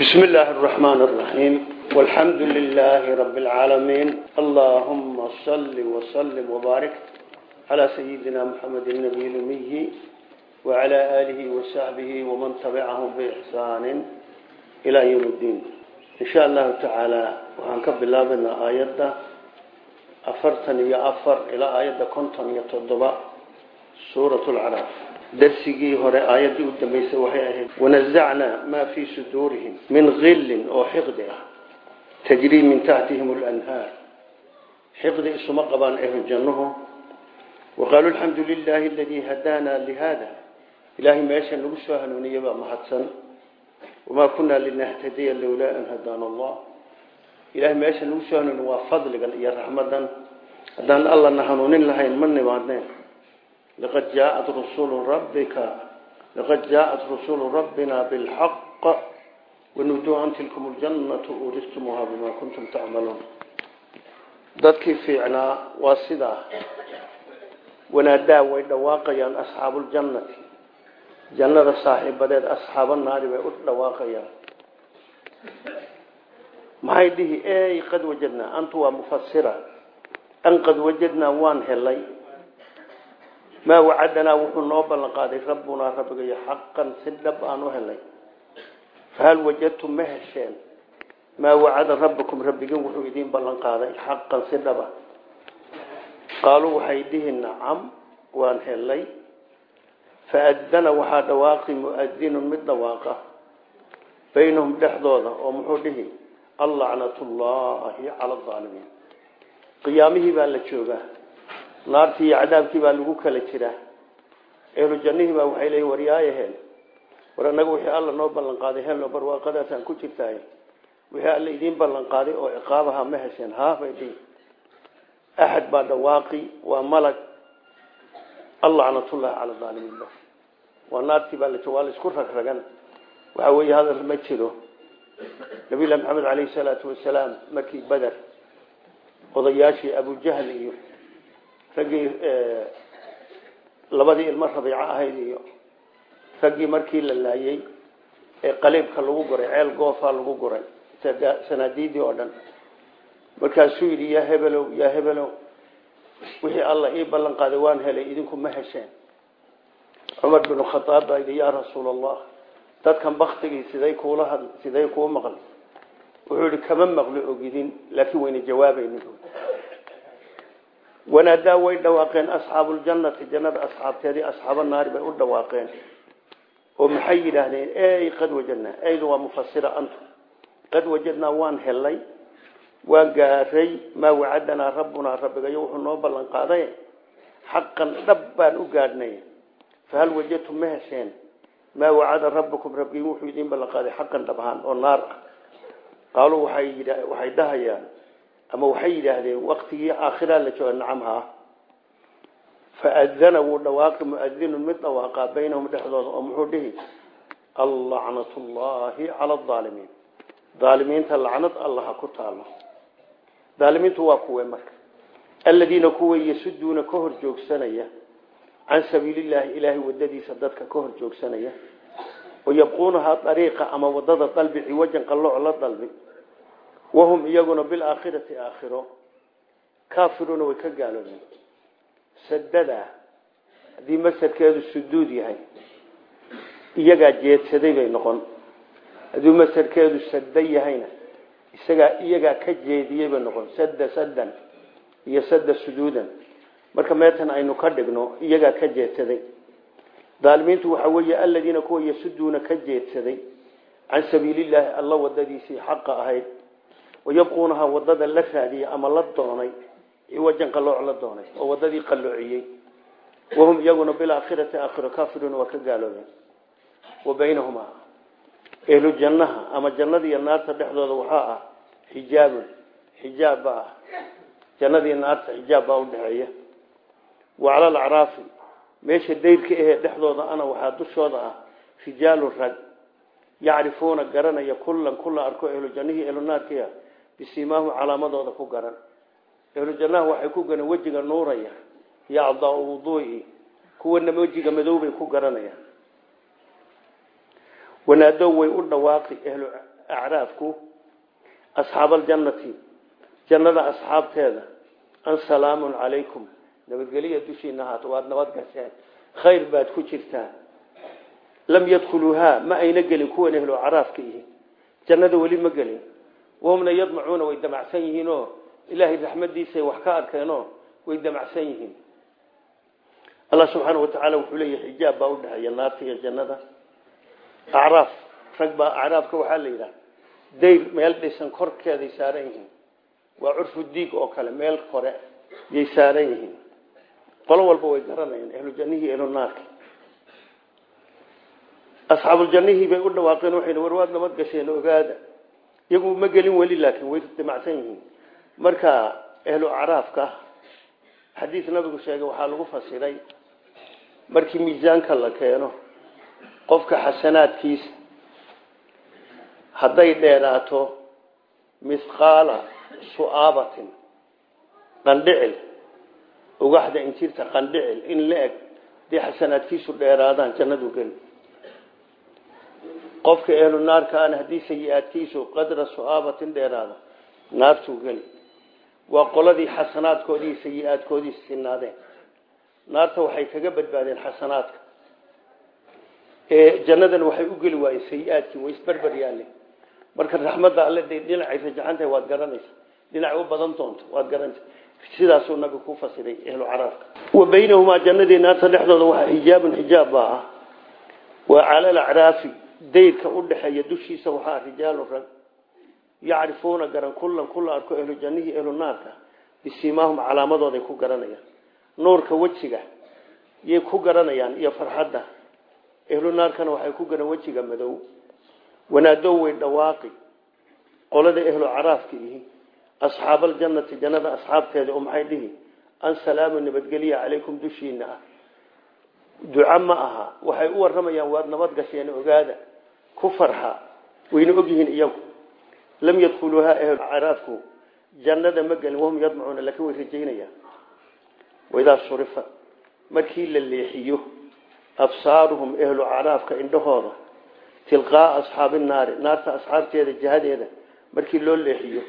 بسم الله الرحمن الرحيم والحمد لله رب العالمين اللهم صل وسلم وبارك على سيدنا محمد النبي الأمي وعلى آله وصحبه ومن تبعهم بإحسان إلى يوم الدين إن شاء الله تعالى وهنكب الله بنا آيات أفرتن يا أفر إلى آيات كنتن يتضبع سورة العراف darsigii hore aayadii u dambaysay waxay ahayd wanazacnaa maa fii suduurihim min qillin oo xiqdi ah tajrii min taxtihim lanhaar xiqdi isuma qabaan ehe jannuhu waqaaluu alxamdu lilaahi aladii hadaana lihada ilaahay meesha nagu soo hanuuniya baa mahadsan. Wamaa kunaa linahtadiya lowlaa an hadaana allah ilahay meesha nagu soo hanuuniya waa fadligan iyo raxmadan. Haddaan لقد جاءت رسول ربك لقد جاءت رسول ربنا بالحق ونودوا أن تلكم الجنة أورثتموها بما كنتم تعملون dadkii fiicnaa waa sidaa wanaadaa way dhawaaqayaan asxaabu ljannati jannada saaxiibadeed asxaaba naari bay u dhawaaqayaan maxay dhihi ey qad wajadnaa antu waa mufasira an qad wajadnaa waan helay maa wacadanaa wuxuu noo ballan qaaday rabbunaa rabbigayo xaqan si dhab aan u helay fahal wajadtum ma hesheen. Maa wacada rabbakum rabbigin wuxuu idiin ballan qaaday xaqan si dhaba qaaluu waxay dhihi nacam waan helay faadana waxaa dhawaaqi muadinun mid dhawaaqa baynahum dhexdooda oo muxuu dhihi allacnatullaahi cala aalimiin baa la naartii iyo cadaabkii baa lagu kala jiraa. Ehlu jannihii baa waxay leeyiin waryaayaheen war annaga wixii alla noo ballan qaaday helno barwaaqadaasaan ku jirtaay wixii alla idiin ballan qaaday oo ciqaabaha ma hesheen haa bay dhihi. Axad baa dhawaaqi waa malag. Allacnatullahi cala aalimiin bas waa naartii baa la la isku ragragan waxa weeye hadal ma jiro. Nabiyullahi maxamed caleyhi salaatu wasalaam markii beder odayaashii abujahl iyo raggii labadii ilmo rabiico ahayd iyo raggii markii la laayey ee qaliibka lagu guray ceel goofa lagu guray sanaadiidii oo dhan. Markaasuu yidhi yaa hebelow yaa hebelow wixii alla ii ballan qaaday waan helay idinku ma hesheen. Cumar binu khadaab baa yidhi yaa rasuul allah dadkan baktigii siday kuula siday kuu maqli. Wuxuu yidhi kama maqli ogidin laakiin wayna jawaabaynin wanaadaa way dhawaaqeen asxaabu ljannati jannada asxaabteedii asxaaba naari bay u dhawaaqeen. Oo maxay yidhaahdeen? Ey qad wajadnaa eydu waa mufasira antu qad wajadnaa waan helay waan gaaray maa wacadanaa rabbunaa rabbigayo wuxuu noo ballan qaaday xaqan dhab baan u gaadhnay. Fahal wajadtum ma hesheen maa wacada rabbukum rabbigiin wuxuu idiin ballan qaaday xaqan dhab oo naar ah. Qaaluu waxay dhahayaan ama waxay yidhaahdeen waktigii aakhiraa la jooga nacamha faadana wuu dhawaaqi muadinun mid dhawaaqaa baynahum dhexdooda oo muxuu dhihi? Allacnatullaahi cala aalimiin aalimiinta lacnad allaha ku taalo aalimiintu waa kuwe marka. Aladiina kuwa yasuduuna ka hor joogsanaya can sabiilillahi ilaahay wadadiisa dadka ka hor joogsanaya wayabquunahaa ariiqa ama waddada dalbi ciwajan qallooc la dalbi wahum iyaguna bilaakhirati aakhiro. Kaafiruuna way ka gaaloobeen. Sadada haddii masarkeedu suduud yahay iyagaa jeedsaday bay noqon. Haddii masarkeedu sadda yahayna isagaa iyagaa ka jeediyey bay noqon. Sadda saddan iyo sadda suduudan. Marka meetan aynu ka dhigno iyagaa ka jeedsaday. Daalimiintu waxaa weeye aladiina kuwa yasuduuna ka jeedsaday can sabiilillaahi alla wadadiisii xaqa ahayd wayabquunahaa waddada la raadiyey ama la doonay ciwajan qalooc la doonay oo wadadii qalloociyey wahum iyaguna bilaakhirati aakhiro kaafiruuna waa ka gaaloobeen wa baynahumaa ehlu jannaha ama jannada iyo naarta dhexdooda waxaa ah xijaabun xijaab baa ah jannada iyo naarta xijaab baa udhexeeya wa cala alacraafi meesha dayrka ahee dhexdooda ana waxaa dushooda ah rijaalun rag yacrifuuna garanaya kullan kulla arko ehlu jannihii ehlu naarkiia bisiimaahum calaamadooda ku garan. Ehlu jannaha waxay ku garan wejiga nuuraya iyo acdaau wuduui kuwana wejiga madoobay ku garanayaan. Wanaadow way u dhawaaqi ahlu acraafku asxaab aljannati jannada asxaabteeda. An salaamun calaykum. Nabadgeliya dushiina ahaato waad nabad gasheen khayr baad ku jirtaan lam yadkhuluuhaa ma ayna gelin kuwan ehlo caraafka ihi. Jannada weli ma gelin wahumna yadmacuuna way damacsan yihiinoo ilaahay raxmadiisay wax ka arkeenoo way damacsan yihiin. Allah subxaana watacaala wuxuu leeyahay xijaab baa udhexeeya naarta iyo jannada. Acraaf rag baa acraafka waxaa la yidhaha dayr meel dhisan korkeeday saaran yihiin. Waa curfu diig oo kale meel kore yay saaran yihiin. Qolo walba way garanayaan ehlu ogaada iyagu ma gelin weli laakiin way damacsan yihiin. Marka ehlu acraafka xadiis nabigu sheegay waxaa lagu fasiray markii miisaanka la keeno qofka xasanaadkiisa hadday dheeraato misqaala su'aabatin qandhicil ugaxda injirta qandhicil in la eg dee xasanaadkiisu dheeraadaan jannadu geli qofka ehlu naarka ana haddii sayi-aadkiisu qadra su'aabatin dheeraada naartuu geli. Waa qoladii xasanaadkoodii sayi-aadkoodii sinaadeen. Naarta waxay kaga badbaadeen xasanaadka. Jannadan waxay u geli waayeen sayi-aadkii way isberber marka raxmadda alle de dhinacay rajaxantahay waad garanaysa dhinacay u badan doonto waad garanaysa sidaasuu nabigu ku fasiray ehlu caraafka wa baynahumaa jannadii naarta dhexdooda waxaa xijaabun xijaab ah. Waa cala dayrka u dhexeeya dushiisa waxaa rijaalu rag yacrifuuna garan kullan kulla arko ehlu jannihii ehlu naarka bisiimaahum calaamadooday ku garanayaan. Nuurka wejiga yay ku garanayaan iyo farxadda. Ehlu naarkana waxay ku garan wejiga madow. Wanaadow way dhawaaqi. Qolada ehlu caraafka ihi. Asxaab aljannati jannada asxaabteeda oo maxay dhihi? An salaamu nabadgelya calaykum dushiina ah. Duca ma aha. Waxay u waramayaan waad nabad gasheen ogaada ku farxa wayna ogyihiin iyagu. Lam yadkhuluuhaa ehlu caraafku jannada ma gelin wahum yadmacuuna laakiin way rajaynayaan. Waidaa surifa markii la leexiyo absaaruhum ehlu caraafka indhahooda tilqaaa asxaabi naari naarta asxaabteeda jihadeeda markii loo leexiyo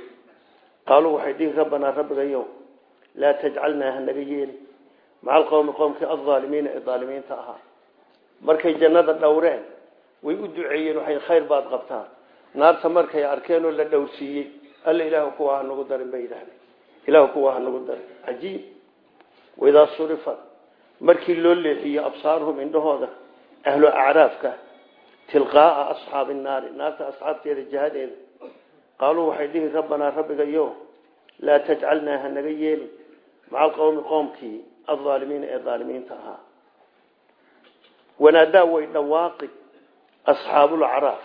qaaluu waxay dhihi rabbanaa rabbigayow laa tajcalnaa hanaga yeeli. Maca alqowmi qowmkii aldaalimiina ee daalimiinta ahaa. Markay way u duceeyeen waxay khayr baad qabtaan. Naarta markay arkeen oo la dhowrsiiyey alla ilaahu kuwa ha nagu darin bay yidhahdeen ilaahu kuwa ha nagu darin. Cajiib. Waidaa surifat. Markii loo leexiyo absaaruhum indhahooda ahlu acraafka tilqaaa asxaabi naari. Naarta asxaabteeda jihadeeda. Qaaluu waxay dhihi rabbanaa rabbigayo laa tajcalnaa hanaga yeeli maca alqowmi qoomkii aldaalimiina ee daalimiinta ahaa. Wanaadaa way dhawaaqi asxaabulacraaf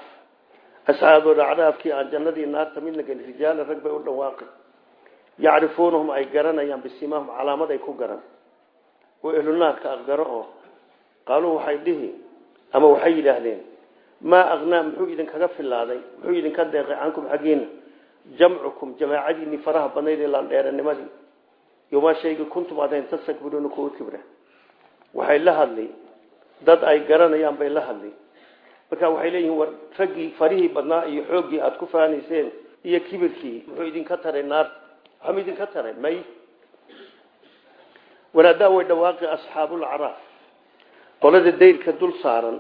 asxaabulacraafkii aan jannadii naarta midna gelin rijaala rag bay u dhawaaqi yacrifuunahum ay garanayaan bisimaahum calaamad ay ku garan oo ehlu naarka aqgaro oo qaaluu waxay dhihi ama waxay yidhaahdeen maa aknaa muxuu idinkaga filaaday muxuu idinka deeqay cankum xaggiina? Jamcukum jamaacadiinii faraha badnayd ee laandheeranimadii. Yomaa shayga kuntum adayn tastakbiruuna kuwa kibra waxay la hadli dad ay garanayaan bay la hadli marka waxay leeyihiin war raggii farihii badnaa iyo xooggii aada ku faanayseen iyo kibirkii muxuu idinka taray naarta waxama idinka taray may. Wanaadaa way dhawaaqi asxaabulacraaf qolada dayrka dul saaran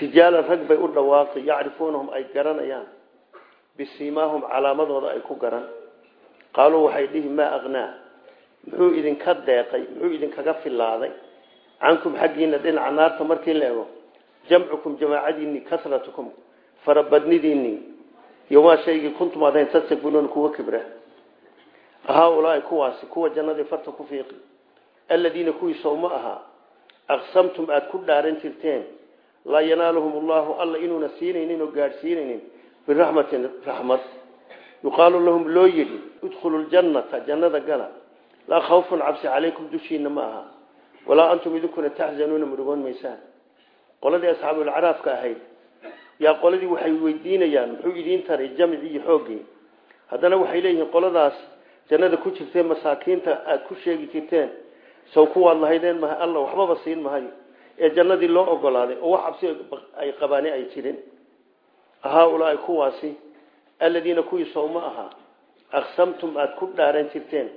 rijaalan rag bay u dhawaaqi yacrifuunahum ay garanayaan. Bisiimaahum calaamadooda ay ku garan. Qaaluu waxay dhihi maa aknaa muxuu idinka deeqay muxuu idinkaga filaaday? Cankum xaggiina dhinaca naarta markii la ego jamcukum jamaacadiinii kasratukum farabadnidiinii yomaa shaygii kuntum adayn tastakbiruuna kuwa kibra. Haaulaai kuwaasi kuwa jannadii farta ku fiiqi. Aladiina kuwii sowma ahaa aqsamtum aada ku dhaaran jirteen laa yanaaluhum allahu alla inuuna siinaynin oo gaadhsiinaynin biraxmatin raxmad yuqaalu lahum loo yidhi idkhulu ljannata jannada gala. Laa khawfun cabsi calaykum dushiina ma aha. Walaa antum idinkuna taxzanuuna murugoon maysaan qoladii asxaabulcaraafka ahayd yaa qoladii waxay weydiinayaan muxuu idiin taray jamcii iyo xooggii haddana waxay leeyihiin qoladaas jannada ku jirteen masaakiinta aada ku sheegi jirteen saw kuwaad lahaydeen maha alla waxbaba siin mahayo ee jannadii loo ogolaaday oo wax cabsi ay qabaani ay jirin. Haaulaai kuwaasi aladiina kuwii sowma ahaa aqsamtum aada ku dhaaran jirteen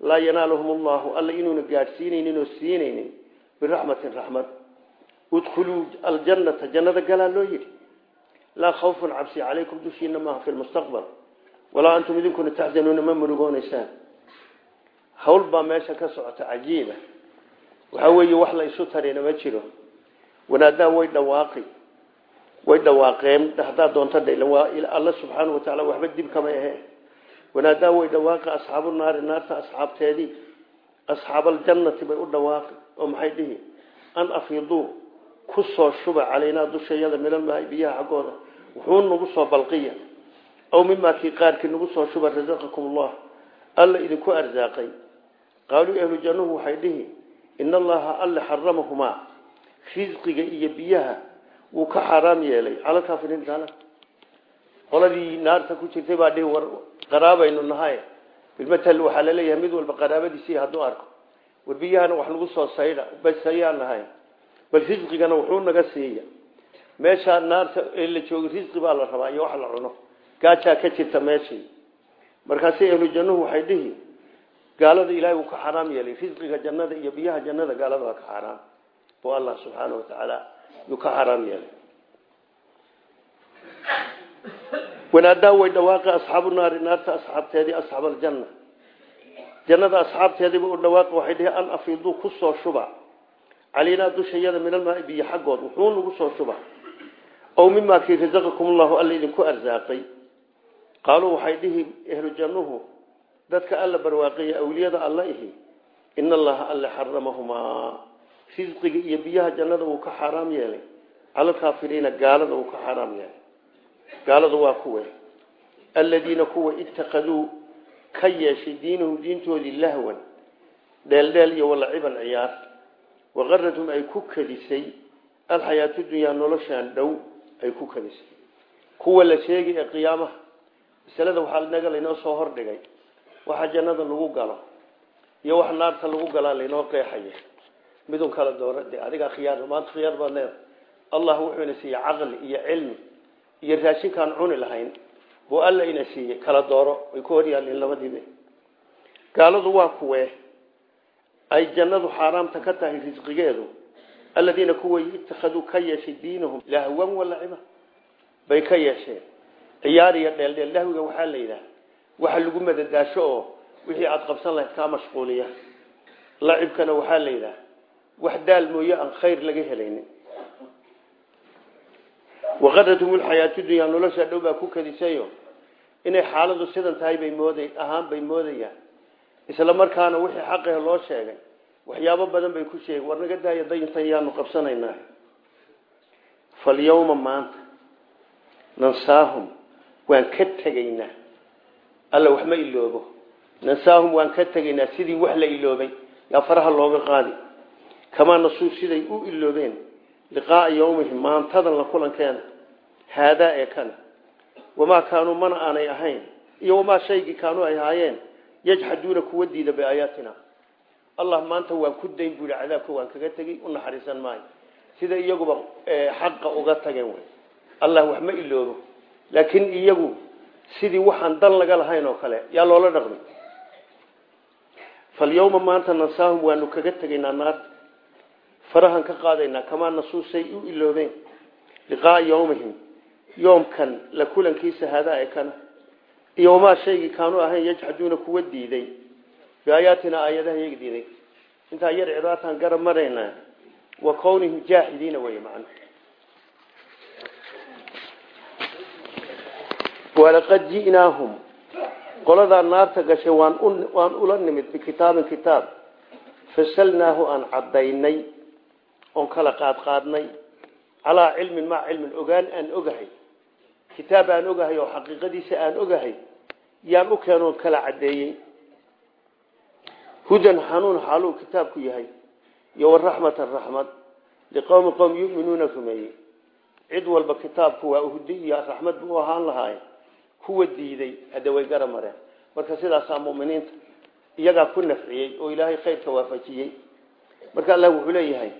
laa yanaaluhum allahu alla inuuna gaadhsiinaynin oo siinaynin biraxmatin raxmad udkhuluu aljannata jannada galaa loo yidhi laa khawfun cabsi calaykum dushiina maaha fi lmustaqbal walaa antum idinkuna taxzanuuna ma murugoonaysaan hawl baa meesha ka socota cajiiba waxaa weeye wax la isu tarina ma jiro. Wanaadaa way dhawaaqi way dhawaaqeen haddaad doonta dha waa alla subxaana wa tacaala waxba dib kama ahe. Wanaadaa way dhawaaqi asxaabu naari naarta asxaabteedii asxaab aljannati bay u dhawaaqi oo maxay dhihi ku soo shuba calaynaa dushayada milalmaai biyaha xaggooda. Wuxuu nagu soo balqiya. Aw mimaa kii qaarkii nagu soo shuba rasaqakum allah alla idinku arsaaqay qaaluu ahlu jannuhu waxay dhihi ina allaha alle xaramahumaa. Risqiga iyo biyaha wuu ka xaaraam yeelay. Cala kaafiriin gaala qoladii naarta ku jirtay baa dhihi war qaraabaynu nahay. Bilmatal waxaa la leeyahay mid walba qaraabadiisii hadduu arko. War biyahana wax nagu soo saydha bas ayaan nahay bal risqigana wuxuu naga siiya meeshaa naarta la joogo risqi baa la rabaa iyo wax la cuno. Gaajaa ka jirta meeshii. Markaasi ahlu jannuhu waxay dhihi gaalada ilaahay wuu ka xaraam yeelay risqiga jannada iyo biyaha jannada gaalada ka xaraam. Oo allah subxaana wa tacaala yuu ka xaraam yeelay. Wanaadaa way dhawaaqi asxaabu naari naarta asxaabteedii asxaab aljanna jannada asxaabteediiba u dhawaaqi waxay dhihi an afiiduu ku soo shuba calaynaa dushayada min almaai biyo xaggood wuxuu nagu soo shuba ow mimaa kii rasaqakum allahu alla idinku arsaaqay. Qaaluu waxay dhihi ahlu jannuhu dadka alla barwaaqiya awliyada alla ihi ina allaha alle xaramahumaa. Risqiga iyo biyaha jannada wuu ka xaaraam yeelay. Cala alkaafiriina gaalada wuu ka xaaraam yeelay. Gaaladu waa kuwe. Aladiina kuwa itakaduu ka yeeshay diinahum diintoodii lahwan dheeldheel iyo walaciban ciyaar waqaradhum ay ku kadisay alxayaatu dunyaa noloshaan dhow ay ku kadisay kuwa la sheegay ee qiyaamaha masalada waxaa naga laynoo soo hordhigay waxa jannada lagu galo iyo wax naarta lagu galaa laynoo qeexaya. Midun kala doora de adigaa khiyaar maanta khiyaar baad leedahay. Allah wuxuuna siiyey caqli iyo cilmi iyo raashinkaan cuni lahayn. Buu alla ina siiyey kala dooro way ku waa kuwee ay jannadu xaaraamta ka tahay risqigeedu aladiina kuway ittakhaduu ka yeeshay diinahum lahwan walaciba bay ka yeesheen. Ciyaar iyo dheeldheel lahwiga waxaa la yidhaha waxa lagu madadaasho oo wixii aada qabsan lahayd kaa mashquuliya. Lacibkana waxaa la yidhaha wax daal mooye aan khayr laga helaynin. Waqarathum lxayaatu dunyaa. Nolosha dhow baa ku kadisayo inay xaaladu sidan tahay bay moodayaan isla markaana wixii xaqih loo sheegay waxyaabo badan bay ku sheegay war naga daaya dayintan yaanu qabsanaynaa. Falyawma maanta nansaahum waan ka tegaynaa. Alla wax ma iloobo. Nansaahum waan ka tegaynaa. Sidii wax la iloobay yaa faraha looga qaadi. Kamaa nasuu siday u iloobeen liqaaa yawmihim maantadan la kulankeena haadaa ee kana. Wamaa kaanuu mana aanay ahayn iyo wamaa shaygii kaanuu ay ahaayeen yajxaduuna kuwa diida biaayaatina allah maanta waan ku dayn buui cadaabka waan kaga tegey u naxariisan maayo. Sida iyaguba xaqa uga tageen wy allah wax ma iloobo. Laakiin iyagu sidii waxaan dan laga lahayn oo kale yaa loola dhaqmay falyawma maanta nansaahum waanu kaga tegaynaa naarta farahan ka qaadaynaa kamaa nasuusay u iloobeen. Liqaaa yawmihim. Yoomkan la kulankiisa hadaa ee kana iyo wamaa shaygii kaanuu ahayn yajxaduuna kuwa diiday biaayaatina aayadaha iyaga diiday intaa yar cidaataan garab maraynaa wa kownihim jaaxidiina wey macna walaqad ji'naahum qoladaa naarta gashay waan waan ula nimid bikitaabin kitaab fasalnaahu aan caddaynay oon kala qaadqaadnay calaa cilmin maa cilmin ogaan aan ogahay kitaab aan ogahay yaan u keenoon kala caddeeyey. Hudan xanuun xaaluu kitaabku yahay. Iyo waraxmatan raxmad liqowmi qowm yuminuuna rumeeyey. Cid walba kitaabku waa uhdi iyo raxmad buu ahaan lahaaye kuwa diiday hadde way gara mareen marka sidaasaa muminiinta iyagaa ku nafciyey oo ilaahay khayrka waafajiyey. Marka allah wuxuu leeyahay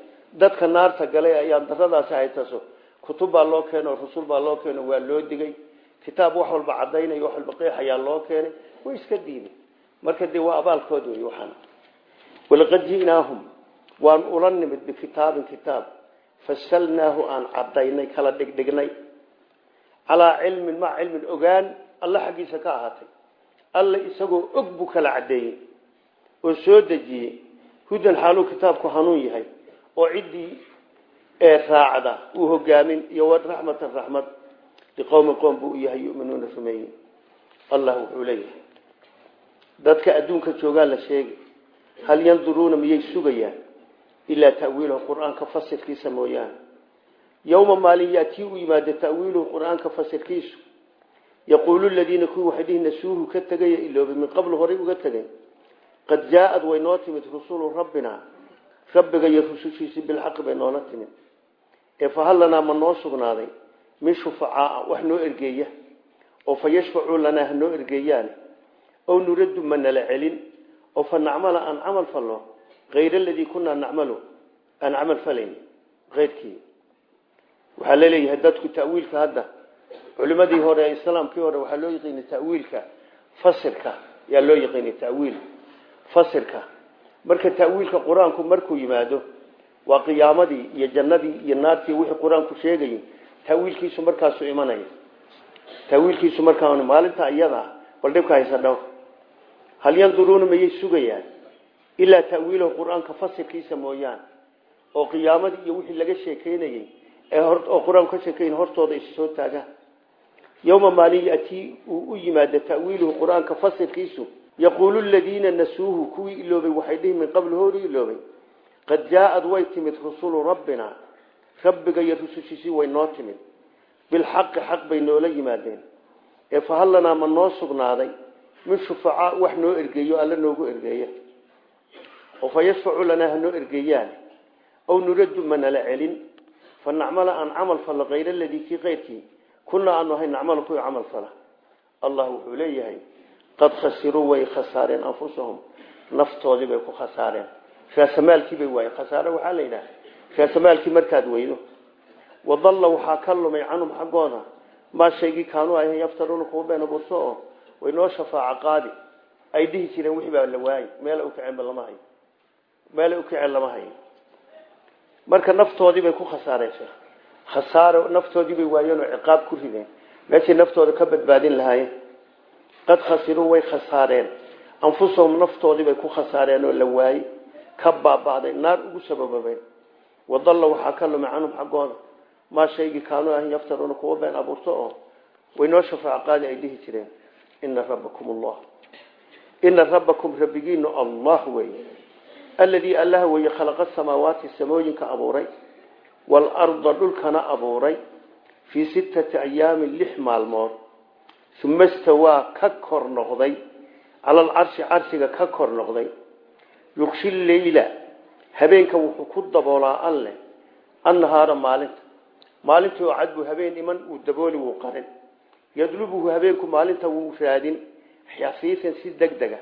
dadka naarta galay ayaan daradaasi haytaso kutub baa loo keeno rasul baa loo keeno waa loo digay kitaab wax walba cadaynayo wax walba qeexayaa loo keenay way iska diiday marka dee waa abaalkood wey waxaan. Walaqad ji'naahum waan ula nimid bikitaabin kitaab fasalnaahu aan cadaynay kala dhigdhignay. Calaa cilmin maca cilmin ogaan alla xaggiisa ka ahaatay. Alla isagoo og buu kala caddeeyey oo soo dejiyey. Hudan xaaluu kitaabku hanuun yahay oo ciddii raacda uu hogaamin iyo raxmatan raxmad liqowmin qoom buu u yahay yuminuuna rumeeye allah wuxuu leeyahay dadka adduunka joogaan la sheegi hal yanduruuna miyay sugayaan? Ilaa ta'wiilahu qur'aanka fasirkiisa mooyaane. Yowma maalin yaatii u yimaado ta'wiiluhu qur'aanka fasirkiisu. Yaquulu ladiina kuwii waxay dhihi nasuuhu ka tegaya iloobay min qablu horay uga tegay. Qad jaa-ad way noo timid rusulu rabbina. Rabbiga iyo rusushiisii bilxaqi bay noola timid. Ee fahal lanaa ma noo sugnaaday min shufacaaa wax noo ergeeya oo fa yashfacuu lanaa ha noo ergeeyaane ow nuraddu ma nala celin oo fa nacmala aan camal falno kayra aladii kunaa nacmalu aan camal falayn keyrkii waxaa la leeyahay dadku ta'wiilka hadda culimadii hore islaamkii hore waxaa loo yaqiinay ta'wiilka fasirka yaa loo yaqiinay ta'wiil fasirka. Marka ta'wiilka qur'aanku markuu yimaado waa qiyaamadii iyo ta'wiilkiisu markaasu imanaya. Ta'wiilkiisu markaa maalinta iyada bal dhibka haysa dhow hal yanduruuna mayay sugayaan? Ilaa ta'wiilahu qur'aanka fasirkiisa mooyaane oo qiyaamadii iyo wixii laga sheekeynayey ee oo qur'aanku sheekeyn hortooda is soo taagaan. Yowma maalin yatii uu u yimaado ta'wiiluhu qur'aanka fasirkiisu yaquulu ladiina nasuuhu kuwii iloobay waxay dhihi min qabl hori iloobay qad jaa-ad way timid rusulu rabbina rabbiga iyo rusushiisii way noo timid. Bilxaqi xaq bay noola yimaadeen. Ee fahal lanaa ma noo sugnaaday? Min shufacaa wax noo ergeeyo alla noogu ergeeya. Oo fa yashfacu lanaa ha noo ergeeyaan? Ow nuraddu ma nala celin? Fa nacmala aan camal falla kayra aladii kii keyrkii kunaa aanu ahay nacmala kuwii camal fala. Allah wuxuu leeyahay qad khasiruu way khasaareen anfusahum. Naftoodii ku khasaareen. Raasamaalkii bay waayeen la yidhaha raasamaalkii markaad weydo. Wadalla waxaa ka lumay canhum xaggooda maa shaygii kaanuu ahayn yaftaruuna kuwa beena burso oo way noo shafaaco qaadi. Ay dhihi jireen wixii baa la waayey meela u kaceenba lama hayo meelay u kaceen lama hayo marka naftoodii bay ku khasaareen khasaaro naftoodii bay waayeen oo ciqaab ku rideen. Meeshay naftooda ka badbaadin lahaayeen. Qad khasiruu way khasaareen. Anfusahum naftoodii bay ku khasaareen oo la waayey ka baaba'day naar ugu sabababeen wadalla waxaa ka lumay canhum xaggooda. Maa shaygii kaanuu ahan yaftaruuna kuwa been abuurto oo way noo shafaaco qaadi ay dhihi jireen. Ina rabbakum allah. Ina rabbakum rabbigiinu allah wey. Aladii allah weye khalaqa samaawaati samooyinka abuuray waalarda dhulkana abuuray fii sittati ayaamin lix maalmood. Uma istawaa ka kor noqday. Cala alcarshi carshiga ka kor noqday. Yuqshi leyla habeenka wuxuu ku daboolaa alleh annahaara maalinta. Maalintii oo cad buu habeen iman uu dabooli wuu qarin. Yadlubuhu habeenku maalinta wuu raadin. Xafiifan si deg dega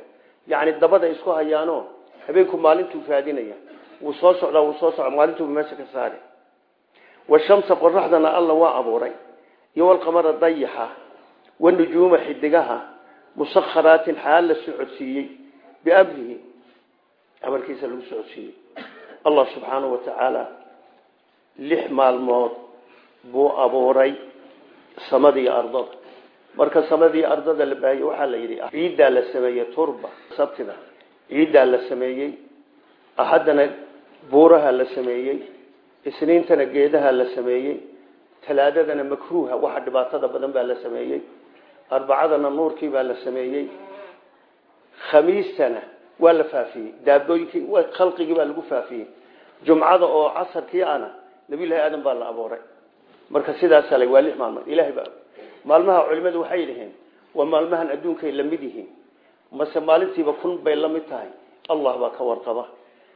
yacni dabada isku hayaano habeenku maalintuu raadinaya. Wuu soo socdaa wuu soo socda maalintuuba meesha ka saari washamsa qoraxdana alla waa abuuray. Iyo walqamara dayaxa. Wanujuuma xidigaha. Musakharaatin xaal la socodsiiyey. Biamrihi amarkiisa lagu socodsiiyey allah subxaanahu wa tacaala lix maalmood buu abuuray samadii ardada. Marka samadii ardada la baahiyey waxaa la yidhi ciiddaa la sameeyey turba sabtida. Ciiddaa la sameeyey axaddana buuraha la sameeyey isniintana geedaha la sameeyey talaadadana makruuha waxa dhibaatada badan baa la sameeyey arbacadana nuurkii baa la sameeyey waa la faafiyey. Daabooyinkii khalqigii baa lagu faafiyey. Jumcada oo casarkii ana nabiyullahi aadan baa la abuuray. Marka sidaasa la waa lix maalmood. Ilahay baa maalmaha culimadu waxay yidhaheen waa maalmahan adduunkay la mid yihiin. Mase maalintiiba kun bay la mid tahay. Allah baa ka warqaba.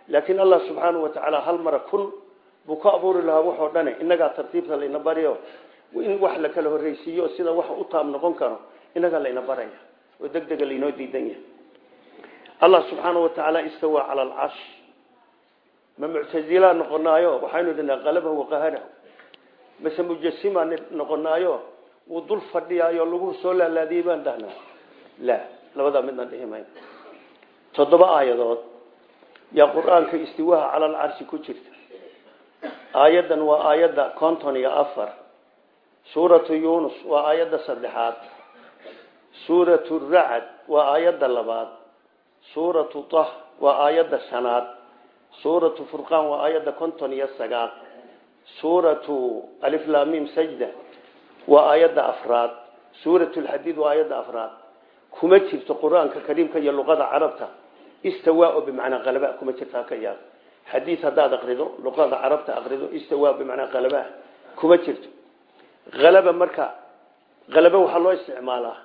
Laakiin allah subxaanahu wa tacaala hal mara kun buu ka abuuri lahaa waxoo dhane innagaa tartiibta layna baryo in wax la kala horreysiiyo sida wax u taab noqon karo innagaa layna baraya. Oo deg dega laynoo diidan yahay allah subxaanahu wa tacaala istawaa cala alcarsh ma muctazilaa noqonaayo? Waxaynu dhinaa qalabahu waqaharahu mase mujasimaan noqonaayo? Uu dul fadhiyaayo lagu soo laalaadiyey baan dhahnaa. La labadaa midnaan dhihi mayno toddoba aayadood. Yaa qur'aanka istiwaaha cala alcarshi ku jirta. Aayaddan waa aayadda konton iyo afar. Suuratu yunus waa aayadda saddexaad. Suuratu racad suuratu tah waa aayadda shanaad suuratu furqaan waa aayadda konton iyo sagaal. Suuratu aliflamim sajda waa aayadda afraad. Suuratu lxadiid waa aayadda afraad. Kuma jirto qur'aanka kariimka iyo luqada carabta. Istawaa oo bimacnaa qalaba kuma jirtaa ka yaab xadiid haddaad akrido luqada carabta akrido istawaa bimacnaa qalaba kuma jirto. Halaba marka halaba waxaa loo isticmaalaa.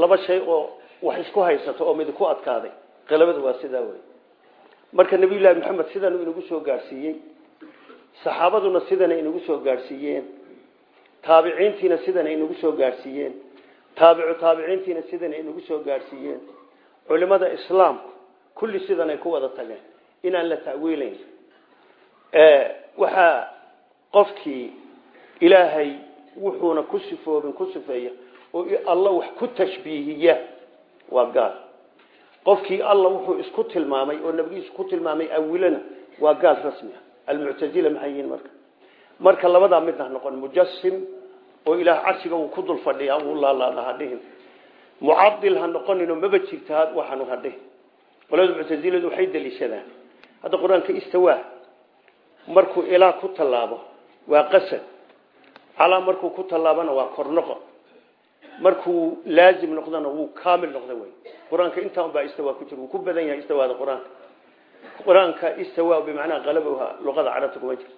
Laba shay oo wax isku haysato oo mid ku adkaaday qalabada waa sidaa wey marka nabiyullaahi maxamed sidanuu inagu soo gaadhsiiyey saxaabaduna sidana inagu soo gaadhsiiyeen taabiciintiina sidana inagu soo gaadhsiiyeen taabicu taabiciintiina sidana inagu soo gaadhsiiyeen culimada islaamku kulli sidanay ku wada tageen inaan la ta'wiilayn waxaa qofkii ilaahay wuxuuna ku sifoobin ku sifeeya oo alla wax ku tashbiihiya waa gaal qofkii alla wuxuu isku tilmaamay oo nabigiisu ku tilmaamay awilana waa gaal rasmi ah. Almuctazila maxay yihiin marka. Marka labadaa midna noqon mujasim oo ilaah carshiga uu ku dul fadhiya uu laalaada hadhihin mucadil ha noqonino maba jirta waxaanu hadhihin qolada muctaziladu waxay daliishadaan. Hadda qur'aanka istawaa markuu ilaa ku tallaabo waa qasad. Calaa markuu ku tallaabana waa kornoqo markuu laazim noqdana wuu kaamil noqda wey qur'aanka intaa unbaa istawa ku jira wuu ku badan yahay istawaada qur'aanka. Qur'aanka istawa bimacnaa qalabha luqada carabta kuma jirto.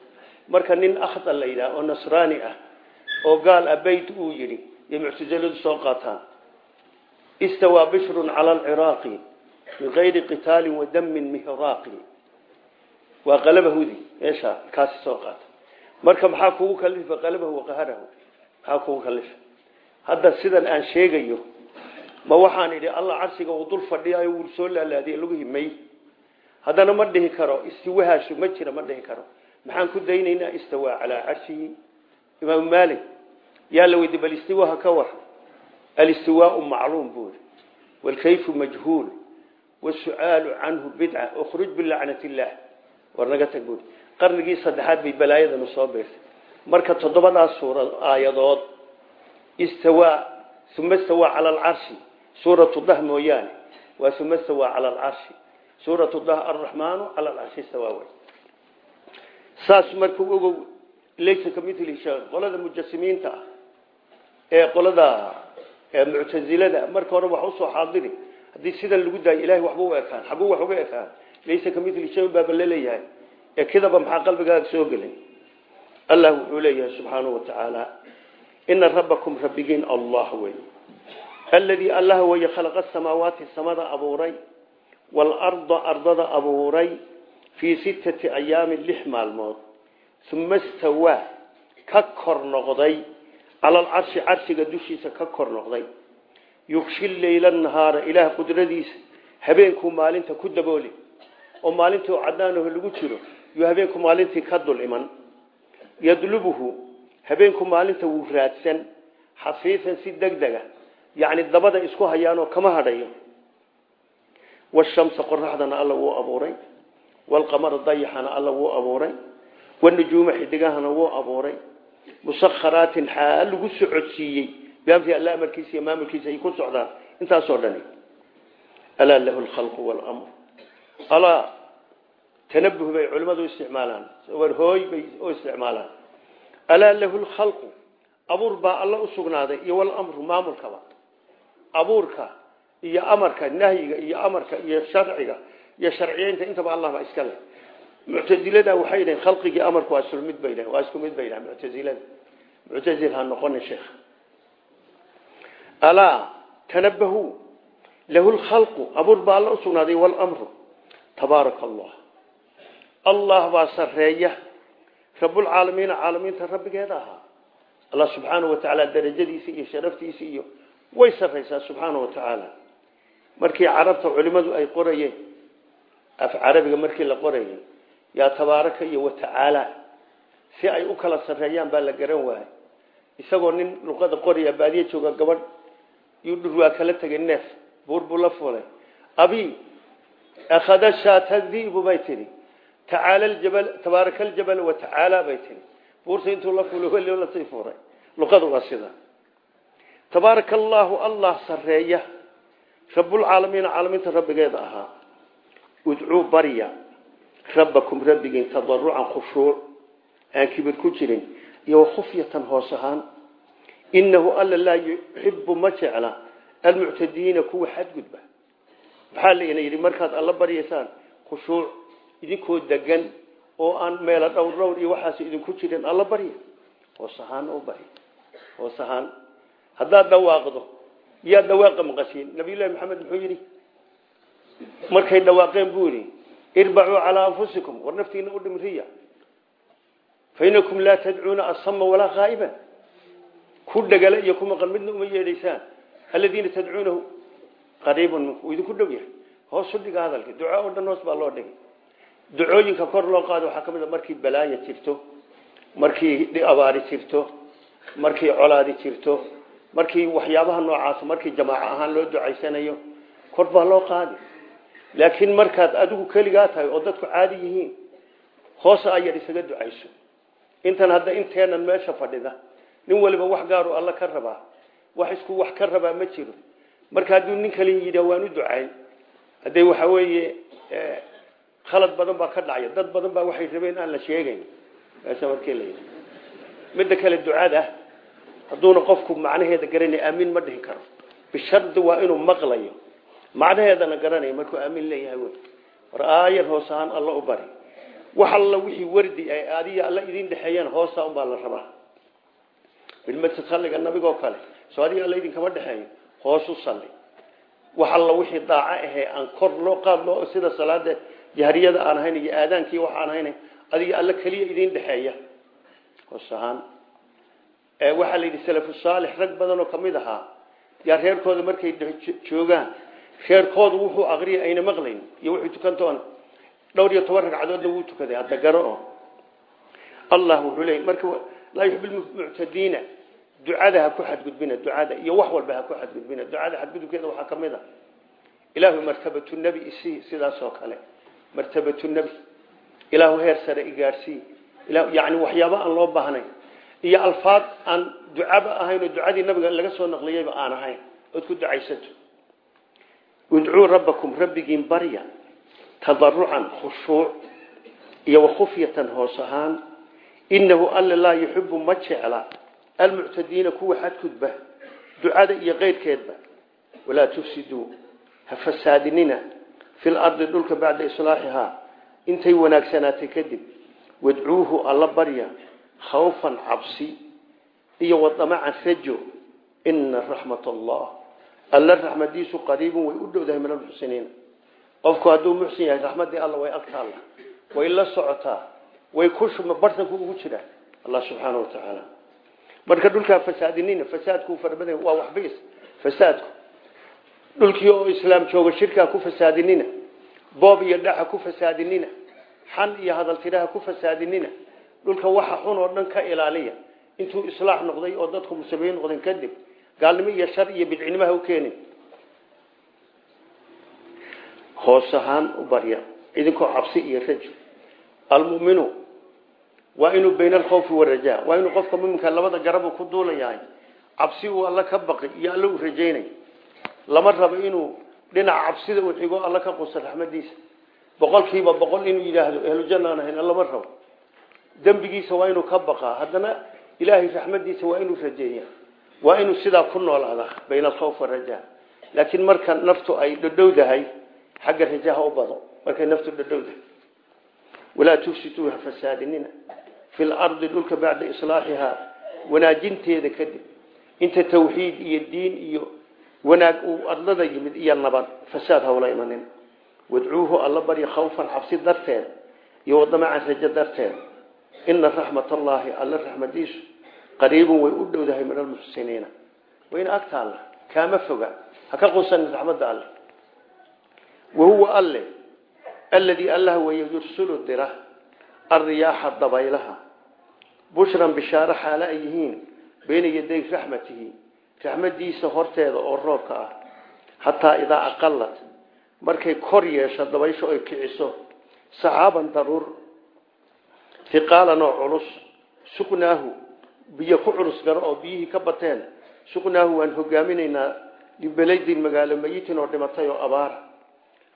Marka nin akhda la yidhaha oo nasraani ah oo gaal ah bayt uu yidhi iyo muctasiladu soo qaataan istawaa bishrun cala alciraaqi min gayri qitaalin wa damin mihraaqi waa qalabahudi meesha kaasi soo qaata. Marka maxaa kugu kalifa qalabahu waqaharahu maxaa kugu kalifa hadda sidan aan sheegayo ma waxaan idhi alla carshiga uu dul fadhiyayo wuu soo laalaadiye lagu himay. Haddana ma dhihi karo istiwahaashu ma jira ma dhihi karo. Maxaan ku daynaynaa istawaa calaa carshihi imaamu maalik yaa la bal istiwaha ka war. Alistiwaau macluum buuri walkayfu majhuul wasu'aalu canhu bidca ukhruj bilacnat illaah war naga tag buuri qarnigii saddexaad bay balaayadanu soo beertay. Marka toddobadaas suura aayadood istawaa uma istawaa cala alcarshi suuratu dah mooyaane. Waa uma istawaa cala alcarshi suuratu dah arraxmaanu cala alcarshi istawaa saas markuu ogow laysa ka mili shay qolada mujasimiinta ah ee qolada muctazilada marka hore wax u soo xaadiri haddii sidan lagu daayo ilahay waxba u ekaan xaguu wax uga ekaan laysa ka mili shay baaba la leeyahay ee kidaba maxaa qalbigaaga soo gelay? Allah wuxuu leeyahay subxaanahu wa tacaala ina rabbakum rabbigiin allah wey aladii allah weye khalaqa samaawaati samada abuuray waalarda ardada abuuray fii sittati ayaamin lix maalmood. Uma stawaa ka kor noqday. Cala alcarshi carshiga dushiisa ka kor noqday. Yugshi leyla nahaara ilaah qudradiisa habeenkuu maalinta ku dabooli. Oo maalintii oo cadaanaho lagu jiro yuu habeenku maalintii ka dul iman habeenku maalinta wuu raadsan. Xafiifan si deg dega yacni dabada isku hayaanoo kama hadhayo. Washamsa qoraxdana alla wuu abuuray. Waalqamara dayaxana alla wuu abuuray. Wanujuuma xidigahana wuu abuuray. Musakharaatin xaal lagu socodsiiyey. Biamri alla amarkiisa iyo maamulkiisa ay ku socdaan intaasoo dhani. Alaa lahu lkhalqu waalamr alaa tanabuh bay culimmadu isticmaalaan. Hooy bay isticmaalaan alaa lahu lkhalqu abuur baa alla u sugnaaday iyo walamru maamulkaba. Abuurka iyo amarka nahyiga iyo amarka iyo sharciga iyo sharciyeynta intaba allah baa iska leh. Muctazilada waxay dhaheen khalqigii amarku waa isku mid bay dhaheen waa isku mid bay dhaheen muctazilada muctazil ha noqonin sheekh. Alaa tanabahu lahu lkhalqu abuur baa alla u sugnaaday walamru rabulcaalamiina caalamiinta rabbigeeda ahaa allah subxaanau wa tacaala darajadiisa iyo sharaftiisa iyo way saraysaa subxaana wa tacaala markii carabta culimadu ay qorayeen af carabiga markii la qorayay yaa tabaaraka iyo watacaala si ay u kala sarreeyaan baa la garan waayay. Isagoo nin luqada qoriya baadiye jooga gabadh yuu dhurwaa kala tegay neef buur buu la fulay abi akhada bay tihi tacaala ljabal tabaaraka aljabal wa tacaala bay tihi buurta intuu la fulay weli la sii furay luqadu waa sida tabaaraka allaahu allah sarreeya rabbulcaalamiina caalamiinta rabbigeeda ahaa udcuu barya rabbakum rabbigiin tadarucan khushuuc aan kibir ku jirin iyo khufyatan hoos ahaan inahu alla laa yuxibu ma jecla almuctadiina kuwa xadgudba maxaa layna yidhi markaad alla baryaysaan khushuuc idinkoo degan oo aan meelo dhowr dhowr iyo waxaas idinku jirin alla barya. Hoos ahaan u barya. Hoos ahaan. Haddaad dhawaaqdo yaa dhawaaqa maqashiin? Nabiyullahi maxamed muxuu yidhi markay dhawaaqeen buu yidhi irbacuu calaa anfusikum. War naftiina u dhimriya fainakum laa tadcuuna asama walaa haa'iban ku dhagala iyo ku maqan midna uma yeedhaysaan. Aladiina tadcuunahu qariibun minku idinku dhow yahay. Hoosu dhiga hadalka. Duco oo dhan hoos baa loo dhigay ducooyinka kor loo qaado waxaa ka mid a markii balaaya jirto markii abaari jirto markii colaadi jirto markii waxyaabaha noocaas markii jamaaco ahaan loo ducaysanayo kor baa loo qaadi. Laakiin markaad adigu keligaa tahay oo dadku caadi yihiin hoosa ayar isaga ducayso. Intan hadda inteenan meesha fadhida nin waliba wax gaaru alla ka rabaa wax isku wax ka rabaa ma jiro. Marka hadduu nin kale yidha waan u ducayn. Haddee waxa weeye khalad badan baa ka dhacya dad badan baa waxay rabeen aan la sheegayn. Yidhi. Midda kale ducada hadduuna qofku macnaheeda garanay aamin ma dhihi karo. Bishardi waa inuu maqlayo. Macnaheedana garanayo markuu aamin leeyahay war aayar hoos alla u bari. Wax alla wixii wardi ay adiga alla idin dhexeeyaan hoosa unbaa la rabaa. Bilmasjid salliga nabigoo kale soo adiga alla idinkama dhexeeyo hoos u salli. Wax alla wixii daaco ahee aan kor loo qaad sida salaada jahriyada aan ahayn iyo aadaankii wax aan ahayn adiga alla keliya idin dhexeeya. Hoos ahaan waxaa la yidhi salafu saalix rag badan oo ka mid ahaa yaa reerkooda markay joogaan reerkoodu wuxuu aqriya ayna maqlayn iyo wuxuu tukantoona dhowr iyo toban ragcadoodna wuu tukaday hadda garo oo. Allah wuxuu leeyay marka laa yuxib lmuctadiina ducada ku xadgudbina ducada iyo wax walba ku xadgudbina ducada xadgudubkeeda waxaa ka mid a ilaahu martabatu nebi isii sidaas oo kale martabatu nebi ilaahu heer sare igaarsii yani waxyaaba aan loo baahnayn. Iyo alfaad aan ducaba ahayn oo ducadii nabiga laga soo naqliyeyba aan ahayn. Ood ku ducaysato. Udcuu rabbakum rabbigiin barya tadarucan khushuuc iyo wakhufyatan hoos ahaan. Inahu alla laa yuxibu ma jecla. Almuctadiina kuwa xadgudba. Ducada iyo keyrkeedba walaa fi lardi dhulka bacda islaaxihaa intay wanaagsanaatay kadib wadcuuhu alla barya khawfan cabsi iyo wadamacan rajo ina raxmat allah alla raxmadiisu qariibun way u dhowdahay min almuxsiniina qofku hadduu muxsin yahay raxmadii alla way agtaalla way la socotaa way ku bartanku ugu jiraa allah subxaana wa tacaala marka dhulkaa fasaadinina dhulkii oo islaam jooga shirkaa ku fasaadinina boob iyo dhaxa ku fasaadinina xan iyo hadaltiraha ku fasaadinina dhulka waxa xun oo dhan ka ilaaliya. Intuu islaax noqday oo dadku muslimiin noqdeen kadib gaalnimo iyo shar iyo bidcinimaha u keenin. Hoos ahaan u barya idinkoo cabsi iyo rajo. Almuminu waa inuu bayna alkhawfi waraja waa inuu qofka muminka labada garab ku duulayahay. Cabsi uu alla ka baqi iyo alla u rajaynay lama rabo inuu dhinaca cabsida uu xigo alla ka qusa raxmadiisa. Boqolkiiba boqol inuu yidhaahdo ahlujanna aan ahayn lama rabo. Dembigiisa waa inuu ka baqaa. Haddana ilaahay raxmadiisa waa inuu rajeeya waa inuu sidaa ku noolaadaa bayna alkhawf waraja laakiin marka naftu ay dhadhowdahay xagga rajaha u bado. Markay naftu dhadhowdahay. Walaa tufsiduu ha fasaadinina. Fi lardi dhulka bacda islaaxihaa wanaajinteeda kadib. Inta tawxiid iyo diin iyo wanaag uu adlada yimid iyo nabad fasaad hawla imanin. Wadcuuhu alla barya khawfan cabsi darteed iyo wadamacan rajo darteed. Ina raxmat allaahi alla raxmadiisu qariibun way u dhowdahay min almuxsiniina. Wayna agtaalla kaama foga ha ka qusanin raxmadda alle wahuwa alle alladii allah weeye yursulu dira alriyaaxa dabaylaha. Bushran bishaaro xaalo ay yihiin bayna yaday raxmatihi raxmadiisa horteeda oo roobka ah xataa idaa aqalad markay kor yeesho dabaysho ay kiciso saxaaban daruur hiqaalan oo culus suqnaahu biyo ku culus garo oo biyihii ka bateen suqnaahu waan hogaaminaynaa libeladin magaalo mayitin oo dhimatay oo abaara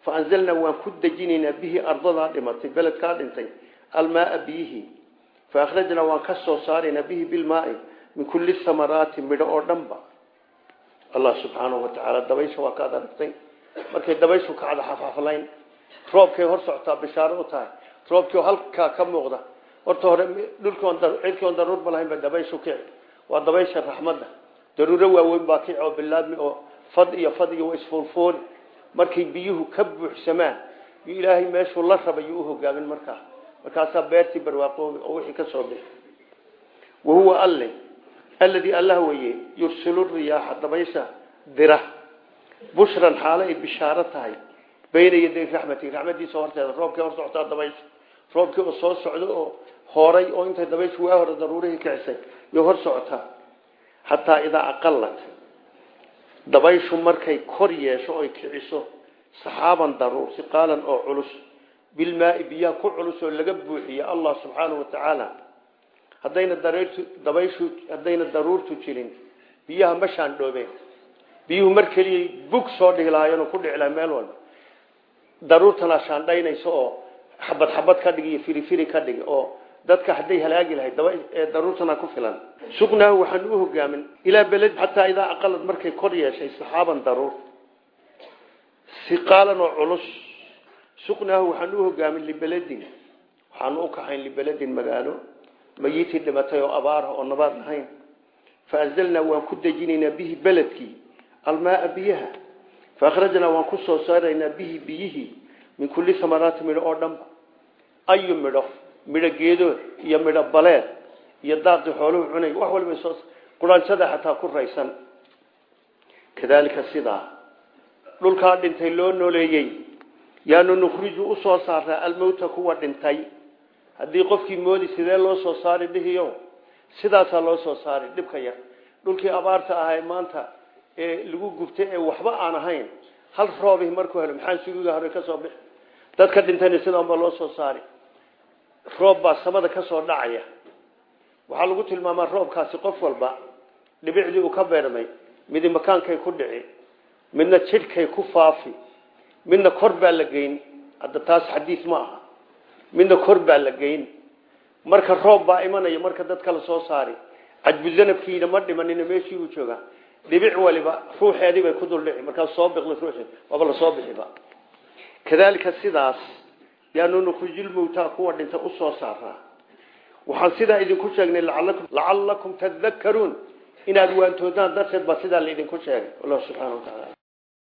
fa anzalnaa waan ku dejinaynaa bihi ardadaa dhimatay beledkaa dhintay almaaa biyihii. Fa akhrajnaa waan ka soo saaraynaa bihi bilmaai min kulli samaraati midho oo dhanba allah subxaanahu watacaala dabaysha waa kaad aragtay markay dabayshu kacda xafxaflayn roobkay hor socotaa bishaaro u tahay roobkii halkaa ka muuqda horta hore dhulkii on daruur ba lahayn ba dabayshu kici waa dabaysha raxmadda. Daruuro waaweyn baa kici oo bilaabmi oo fad iyo fad iyo isfuulfuuli markay biyuhu ka buuxsamaan yu ilaahay meeshuu la rabay yuu uhogaamin markaa. Markaasaa beertii barwaaqoobi oo wixii ka soo bixi. Wahuwa alle alladii allah weye yursilu riyaaxa dabaysha dira bushran xaalo ay bishaaro tahay bayna yaday raxmati raxmadiisa horteeda roobkii hor socotaa dabaysha roobkii oo soo socdo oo horay oo intay dabayshu waa hore daruurihii kicisay iyo hor socotaa xataa idaa aqalad dabayshu markay kor yeesho oy kiciso saxaaban daruur siqaalan oo culus bilmaai biyaha ku culus oo laga buuxiye allah subxaanahu watacaala haddayna dabayshu haddayna daruurtu jirin. Biyaha ma shaandhoobeen biyuhu mar keliyay bug soo dhihi lahaayeen oo ku dhici meel walba. Daruurtana shaandhaynayso oo xabad xabad ka dhig iyo firifiri ka dhig oo dadka hadday halaagi lahayd daba daruurtana ku filan. Suqnaahu waxaan u hogaamin ilaa beled xataa idaa aqalad markay kor yeeshay saxaaban daruur. Siqaalan oo culus. Suqnaahu waxaan u hogaamin libeledin waxaanu u kaxayn libeledin magaalo mayitii dhimatay oo abaara oo nabaad lahayn faanzalnaa waan ku dejinaynaa bihi beledkii almaaa biyaha faakhrajnaa waan ku soo saaraynaa bihi biyihii min kulli samaraati midho oo dhanba ayu midho midho geedood iyo midho baleed iyo daaqii xooluhu cunay wax walba soo quraanshada xataa ku raysan kadaalika sidaa dhulkaa dhintay loo nooleeyey yaanu nukhriju u soo saaraa almowta kuwa dhintay haddii qofkii moodi sidee loo soo saari dhihiyo? Sidaasaa loo soo saari dhibka yar. Dhulkii abaarta ahay maanta ee lagu gubtay ee waxba aan ahayn hal roobi markuu helo maxaa sugiga hore ka soo bixi? Dadka dhintayna sidaanbaa loo soo saari. Roob baa samada ka soo dhacaya. Waxaa lagu tilmaamaa roobkaasi qof walba dhibicdii uu ka beermay midi makaankay ku dhici midna jidhkay ku faafi midna kor baa la geyn. Hadda taas xadiis ma aha midna kor baa la geyn. Marka roob baa imanaya marka dadka la soo saari. Cajbuzanabkiina ma dhimanina meeshii uu joogaa dhibic waliba ruuxeedii bay ku duldhici markaas soo biqli ruuxeed waaba la soo bixiba. Kadaalika sidaas yaanu nukhrijilmowtaa kuwa dhinta u soo saaraa waxaan sidaa idinku sheegnay lacallakum tadakaruun inaad waantoodaan darteed baa sidaa laidinku sheegay. Allah subxaana wa tacaala